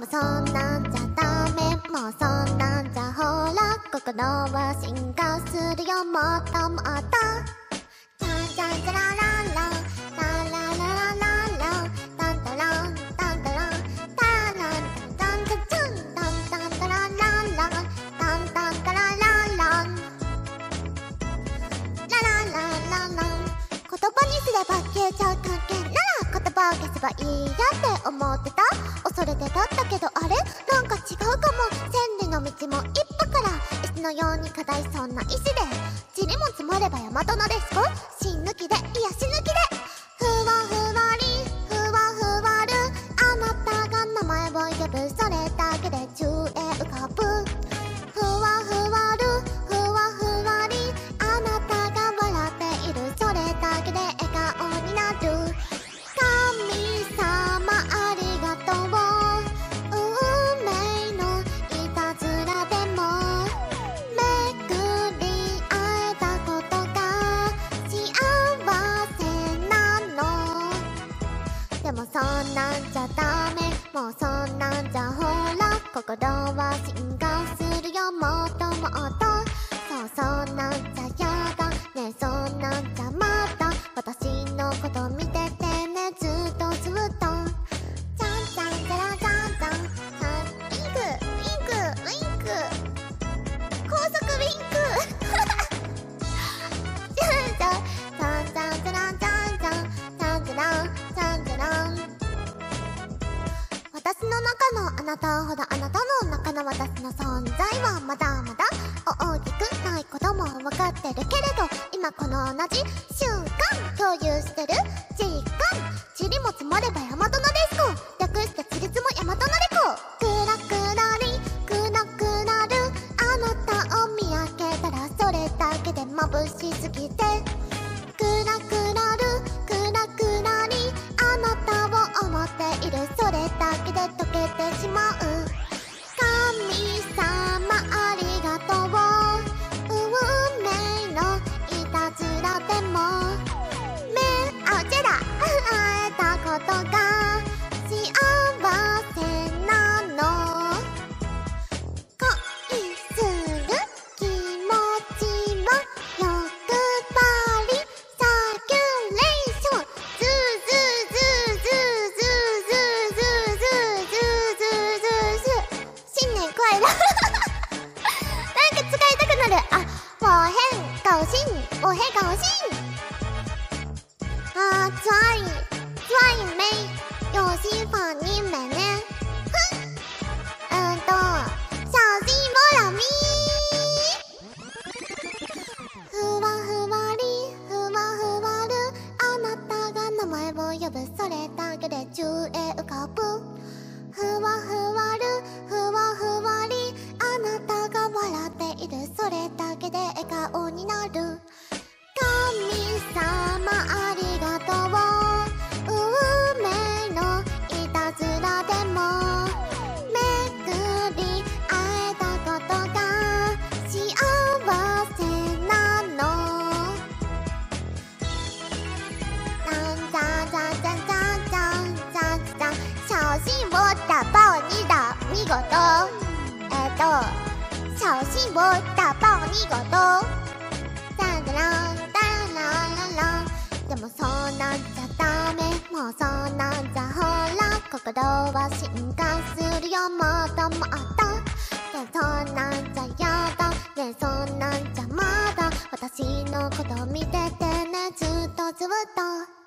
もそんなんじゃダメもうそんなんじゃほら心は進化するよもっともっとじゃんじゃんじゃらららララララララタンタランタンタランタランタンタンタンタンタンタラララタンタンタララランラララララン言葉にすれば消えちゃう関係なら言葉を消せばいいやって思ってた恐れてたったけどあれ？なんか違うかも。千里の道も一歩から。石のように硬いそんな石で。塵も積もれば大和のデスコ芯抜きで癒し抜きで。ふわふわりふわふわる。あなたが名前を呼ぶ。それだけで中へうそんなんじゃほら心は進化するよもっともっとそうそんなんじゃやだねそんなんじゃまた私のこと見て私の中のあなたほどあなたの中の私の存在はまだまだ大きくないことも分かってるけれど今この同じ瞬間共有してる時間塵も積もれば大和のデスコ略してちりつも大和のデコクラクラリクラクラるあなたを見上げたらそれだけで眩しすぎて。クラだけで溶けてしまうおへが欲しいあーつわいつわいめいよしファにめね。ふん。うんと写真ボミーふわふわりふわふわる。あなたが名前を呼ぶ。それだけで10浮かぶ小心我打爆你果豆。タラランタララララでもそんなんじゃダメ。もうそんなんじゃほら。心は進化するよ。もっともっとねそんなんじゃやだ。ねそんなんじゃまだ。私のこと見ててね。ずっとずっと。